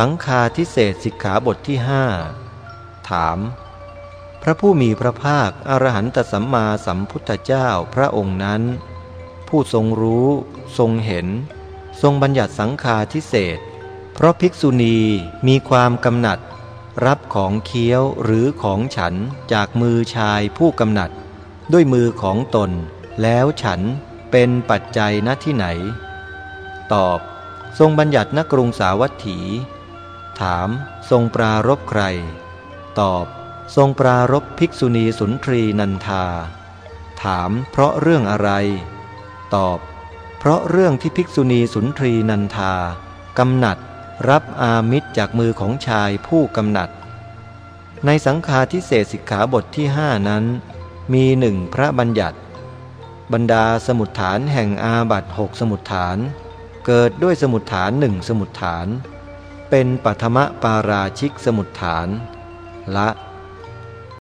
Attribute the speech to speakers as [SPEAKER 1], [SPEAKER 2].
[SPEAKER 1] สังคาทิเศษสิกขาบทที่ห้าถาม พระผู้มีพระภาคอรหันตสัมมาสัมพุทธเจ้าพระองค์นั้น ผู้ทรงรู้ ทรงเห็น ทรงบัญญัติสังคาทิเศษ เพราะภิกษุณีมีความกำหนัด รับของเคี้ยวหรือของฉันจากมือชายผู้กำหนัด ด้วยมือของตน แล้วฉันเป็นปัจจัยณที่ไหน ตอบ ทรงบัญญัติณกรุงสาวัตถี ถาม ทรงปรารบใคร ตอบ ทรงปรารบภิกษุณีสุนทรีนันทา ถามเพราะเรื่องอะไร ตอบ เพราะเรื่องที่ภิกษุณีสุนทรีนันทากำหนัดรับอามิตรจากมือของชายผู้กำหนัด ในสังฆาทิเศษสิกขาบทที่ห้านั้น มีหนึ่งพระบัญญัติ บรรดาสมุดฐานแห่งอาบัตหกสมุดฐาน เกิดด้วยสมุดฐานหนึ่งสมุดฐาน เป็นปัทมปาราชิกสมุดฐาน ละ